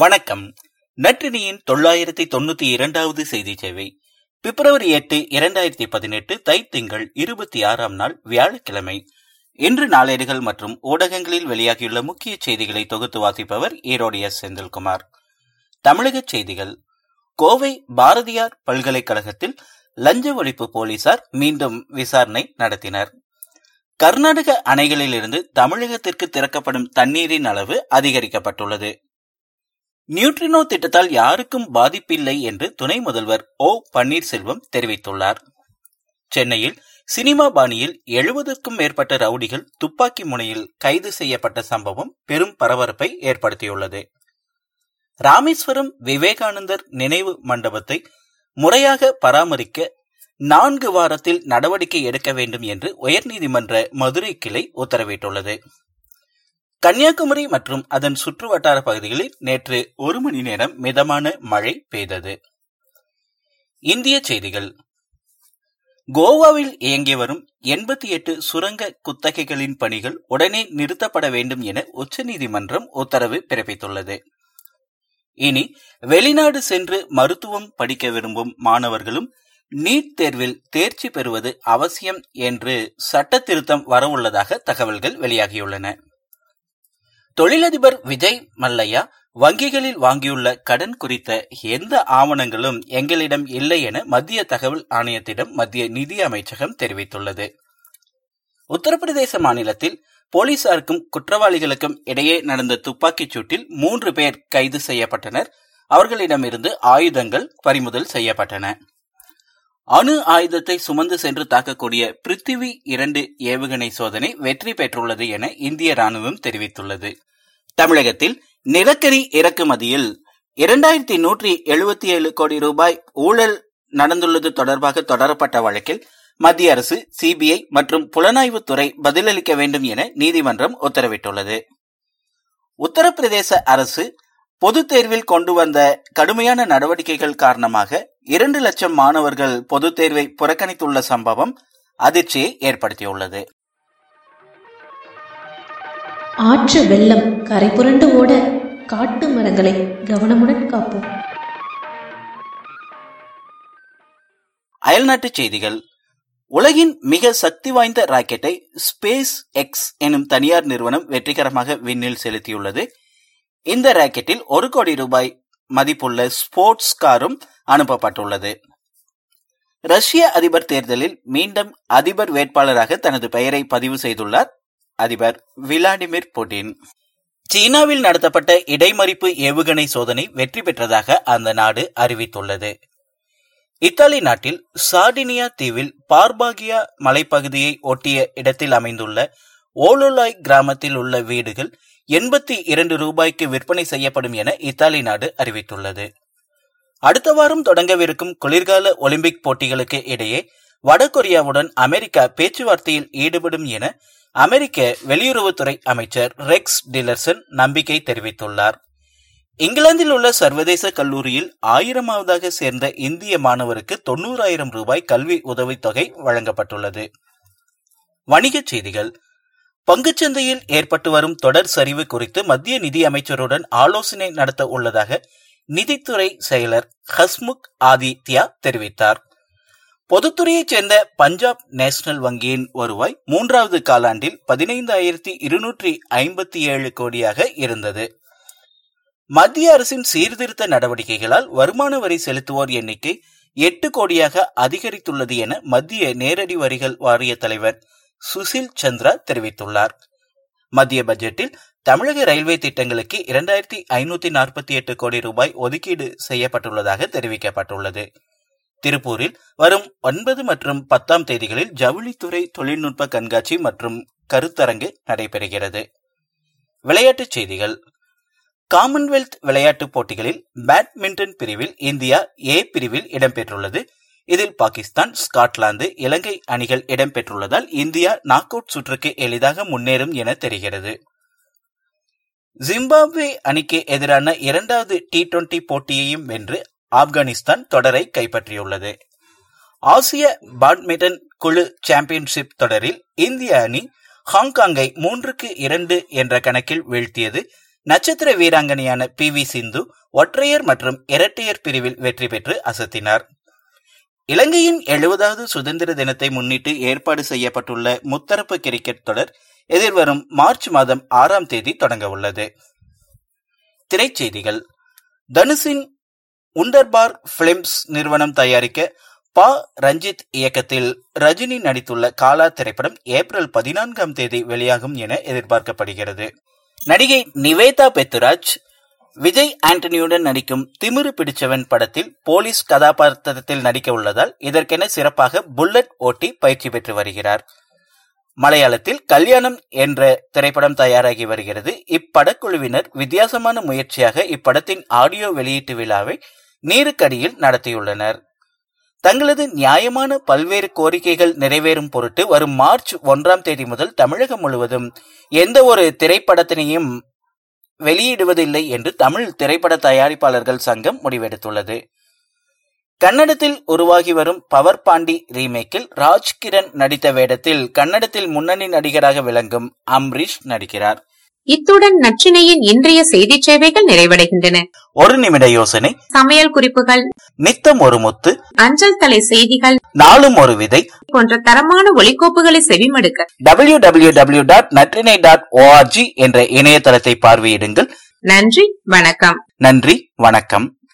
வணக்கம். நற்றினியின் தொள்ளாயிரத்தி தொண்ணூத்தி இரண்டாவது செய்தி சேவை. பிப்ரவரி எட்டு இரண்டாயிரத்தி பதினெட்டு தை திங்கள் இருபத்தி ஆறாம் நாள் வியாழக்கிழமை. இன்று நாளேடுகள் மற்றும் ஊடகங்களில் வெளியாகியுள்ள முக்கிய செய்திகளை தொகுத்து வாசிப்பவர் ஈரோடு எஸ். செந்தில்குமார். தமிழக செய்திகள். கோவை பாரதியார் பல்கலைக்கழகத்தில் லஞ்ச ஒழிப்பு போலீசார் மீண்டும் விசாரணை நடத்தினர். கர்நாடக அணைகளிலிருந்து தமிழகத்திற்கு திறக்கப்படும் தண்ணீரின் அளவு அதிகரிக்கப்பட்டுள்ளது. நியூட்ரினோ திட்டத்தால் யாருக்கும் பாதிப்பில்லை என்று துணை முதல்வர் ஓ பன்னீர்செல்வம் தெரிவித்துள்ளார். சென்னையில் சினிமா பாணியில் எழுபதுக்கும் மேற்பட்ட ரவுடிகள் துப்பாக்கி முனையில் கைது செய்யப்பட்ட சம்பவம் பெரும் பரபரப்பை ஏற்படுத்தியுள்ளது. ராமேஸ்வரம் விவேகானந்தர் நினைவு மண்டபத்தை முறையாக பராமரிக்க நான்கு வாரத்தில் நடவடிக்கை எடுக்க வேண்டும் என்று உயர்நீதிமன்ற மதுரை கிளை உத்தரவிட்டுள்ளது. கன்னியாகுமரி மற்றும் அதன் சுற்றுவட்டார பகுதிகளில் நேற்று ஒரு மணி நேரம் மிதமான மழை பெய்தது. இந்திய செய்திகள். கோவாவில் இயங்கி வரும் எண்பத்தி எட்டு சுரங்க குத்தகைகளின் பணிகள் உடனே நிறுத்தப்பட வேண்டும் என உச்சநீதிமன்றம் உத்தரவு பிறப்பித்துள்ளது. இனி வெளிநாடு சென்று மருத்துவம் படிக்க விரும்பும் மாணவர்களும் நீட் தேர்வில் தேர்ச்சி பெறுவது அவசியம் என்று சட்ட திருத்தம் வரவுள்ளதாக தகவல்கள் வெளியாகியுள்ளன. தொழிலதிபர் விஜய் மல்லையா வங்கிகளில் வாங்கியுள்ள கடன் குறித்த எந்த ஆவணங்களும் எங்களிடம் இல்லை என மத்திய தகவல் ஆணையத்திடம் மத்திய நிதி அமைச்சகம் தெரிவித்துள்ளது. உத்தரப்பிரதேச மாநிலத்தில் போலீசாருக்கும் குற்றவாளிகளுக்கும் இடையே நடந்த துப்பாக்கிச் சூட்டில் மூன்று பேர் கைது செய்யப்பட்டனர். அவர்களிடமிருந்து ஆயுதங்கள் பறிமுதல் செய்யப்பட்டன. அணு ஆயுதத்தை சுமந்து சென்று தாக்கக்கூடிய பிருத்திவி இரண்டு ஏவுகணை சோதனை வெற்றி பெற்றுள்ளது என இந்திய ராணுவம் தெரிவித்துள்ளது. தமிழகத்தில் நிலக்கரி இறக்குமதியில் இரண்டாயிரத்தி நூற்றி எழுபத்தி ஏழு கோடி ரூபாய் ஊழல் நடந்துள்ளது தொடர்பாக தொடரப்பட்ட வழக்கில் மத்திய அரசு சிபிஐ மற்றும் புலனாய்வுத்துறை பதிலளிக்க வேண்டும் என நீதிமன்றம் உத்தரவிட்டுள்ளது. உத்தரப்பிரதேச அரசு பொதுத் தேர்வில் கொண்டு வந்த கடுமையான நடவடிக்கைகள் காரணமாக இரண்டு லட்சம் மாணவர்கள் பொதுத் தேர்வை புறக்கணித்துள்ள சம்பவம் அதிர்ச்சியை ஏற்படுத்தியுள்ளது. ஆற்று வெள்ளம் கரை புரண்டு ஓட காட்டு மரங்களை கவனமுடன் காப்போம். அயல்நாட்டுச் செய்திகள். உலகின் மிக சக்தி வாய்ந்த ராக்கெட்டை ஸ்பேஸ் எக்ஸ் எனும் தனியார் நிறுவனம் வெற்றிகரமாக விண்ணில் செலுத்தியுள்ளது. இந்த ராக்கெட்டில் ஒரு கோடி ரூபாய் மதிப்புள்ள ஸ்போர்ட்ஸ் காரும் அனுப்பப்பட்டுள்ளது. ரஷ்ய அதிபர் தேர்தலில் மீண்டும் அதிபர் வேட்பாளராக தனது பெயரை பதிவு செய்துள்ளார் அதிபர் விளாடிமிர் புடின் சீனாவில் நடத்தப்பட்ட இடைமறிப்பு ஏவுகணை சோதனை வெற்றி பெற்றதாக அந்த நாடு அறிவித்துள்ளது. இத்தாலி நாட்டில் சார்டினியா தீவில் பார்பாகியா மலைப்பகுதியை ஒட்டிய இடத்தில் அமைந்துள்ள ஓலோலாய் கிராமத்தில் உள்ள வீடுகள் எண்பத்தி இரண்டு ரூபாய்க்கு விற்பனை செய்யப்படும் என இத்தாலி நாடு அறிவித்துள்ளது. அடுத்த வாரம் தொடங்கவிருக்கும் குளிர்கால ஒலிம்பிக் போட்டிகளுக்கு இடையே வடகொரியாவுடன் அமெரிக்கா பேச்சுவார்த்தையில் ஈடுபடும் என அமெரிக்க வெளியுறவுத்துறை அமைச்சர் ரெக்ஸ் டிலர்சன் நம்பிக்கை தெரிவித்துள்ளார். இங்கிலாந்தில் உள்ள சர்வதேச கல்லூரியில் ஆயிரமாவதாக சேர்ந்த இந்திய மாணவருக்கு தொன்னூறாயிரம் ரூபாய் கல்வி உதவித்தொகை வழங்கப்பட்டுள்ளது. வணிகச் செய்திகள். பங்குச்சந்தையில் ஏற்பட்டு வரும் தொடர் சரிவு குறித்து மத்திய நிதி அமைச்சருடன் ஆலோசனை நடத்த உள்ளதாக நிதித்துறை செயலர் ஹஸ்முக் ஆதித்யா தெரிவித்தார். பொதுத்துறையைச் சேர்ந்த பஞ்சாப் நேஷனல் வங்கியின் வருவாய் மூன்றாவது காலாண்டில் பதினைந்தாயிரத்தி இருநூற்றி ஐம்பத்தி ஏழு கோடியாக இருந்தது. மத்திய அரசின் சீர்திருத்த நடவடிக்கைகளால் வருமான வரி செலுத்துவோர் எண்ணிக்கை எட்டு கோடியாக அதிகரித்துள்ளது என மத்திய நேரடி வரிகள் வாரிய தலைவர் சுசில் சந்திரா தெரிவித்துள்ளார். மத்திய பட்ஜெட்டில் தமிழக ரயில்வே திட்டங்களுக்கு இரண்டாயிரத்தி ஐநூத்தி நாற்பத்தி எட்டு கோடி ரூபாய் ஒதுக்கீடு செய்யப்பட்டுள்ளதாக தெரிவிக்கப்பட்டுள்ளது. திருப்பூரில் வரும் ஒன்பது மற்றும் பத்தாம் தேதிகளில் ஜவுளித்துறை தொழில்நுட்ப கண்காட்சி மற்றும் கருத்தரங்கு நடைபெறுகிறது. விளையாட்டுச் செய்திகள். காமன்வெல்த் விளையாட்டுப் போட்டிகளில் பேட்மிண்டன் பிரிவில் இந்தியா ஏ பிரிவில் இடம்பெற்றுள்ளது. இதில் பாகிஸ்தான் ஸ்காட்லாந்து இலங்கை அணிகள் இடம்பெற்றுள்ளதால் இந்தியா நாக் அவுட் சுற்றுக்கு எளிதாக முன்னேறும் என தெரிகிறது. ஜிம்பாப்வே அணிக்கு எதிரான இரண்டாவது டி டுவெண்டி போட்டியையும் வென்று ஆப்கானிஸ்தான் தொடரை கைப்பற்றியுள்ளது. ஆசிய பேட்மிண்டன் குழு சாம்பியன்ஷிப் தொடரில் இந்திய அணி ஹாங்காங்கை மூன்றுக்கு இரண்டு என்ற கணக்கில் வீழ்த்தியது. நட்சத்திர வீராங்கனையான பி வி சிந்து ஒற்றையர் மற்றும் இரட்டையர் பிரிவில் வெற்றி பெற்று அசத்தினார். இலங்கையின் எழுபதாவது சுதந்திர தினத்தை முன்னிட்டு ஏற்பாடு செய்யப்பட்டுள்ள முத்தரப்பு கிரிக்கெட் தொடர் எதிர்வரும் மார்ச் மாதம் ஆறாம் தேதி தொடங்க உள்ளது. திரைச்செய்திகள். தனுஷின் உண்டர்பார் பிலிம்ஸ் நிறுவனம் தயாரிக்க பா. ரஞ்சித் இயக்கத்தில் ரஜினி நடித்துள்ள காலா திரைப்படம் ஏப்ரல் பதினான்காம் தேதி வெளியாகும் என எதிர்பார்க்கப்படுகிறது. நடிகை நிவேதா பெத்துராஜ் விஜய் ஆண்டனியுடன் நடிக்கும் திமிரு பிடிச்சவன் படத்தில் போலீஸ் கதாபாத்திரத்தில் நடிக்க உள்ளதால் இதற்கென சிறப்பாக புல்லட் ஓட்டி பயிற்சி பெற்று வருகிறார். மலையாளத்தில் கல்யாணம் என்ற திரைப்படம் தயாராகி வருகிறது. இப்படக்குழுவினர் வித்தியாசமான முயற்சியாக இப்படத்தின் ஆடியோ வெளியீட்டு விழாவை நீருக்கடியில் நடத்தியுள்ளனர். தங்களது நியாயமான பல்வேறு கோரிக்கைகள் நிறைவேறும் பொருட்டு வரும் மார்ச் ஒன்றாம் தேதி முதல் தமிழகம் முழுவதும் எந்த ஒரு திரைப்படத்தினையும் வெளியிடுவதில்லை என்று தமிழ் திரைப்பட தயாரிப்பாளர்கள் சங்கம் முடிவெடுத்துள்ளது. கன்னடத்தில் உருவாகி வரும் பவர் பாண்டி ரீமேக்கில் ராஜ்கிரண் நடித்த வேடத்தில் கன்னடத்தில் முன்னணி நடிகராக விளங்கும் அம்ரீஷ் நடிக்கிறார். இத்துடன் நச்சினையின் இன்றைய செய்தி சேவைகள் நிறைவடைகின்றன. ஒரு நிமிட யோசனை. சமையல் குறிப்புகள். நித்தம் ஒரு முத்து. அஞ்சல் தலை செய்திகள். நாளும் ஒரு விதை. போன்ற தரமான ஒலிக்கோப்புகளை செவிமடுக்க. W W W dot Natrinai dot ORG என்ற இணையதளத்தை பார்வையிடுங்கள். நன்றி வணக்கம். நன்றி வணக்கம்.